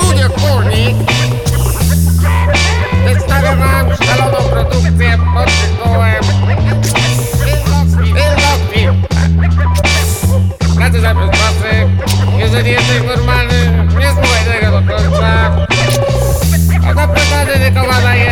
Budzie wspólnik Przedstawię wam szaloną produkcję pod tytułem Illofi Pracy za bezpłatny Jeżeli jesteś normalny Então vai.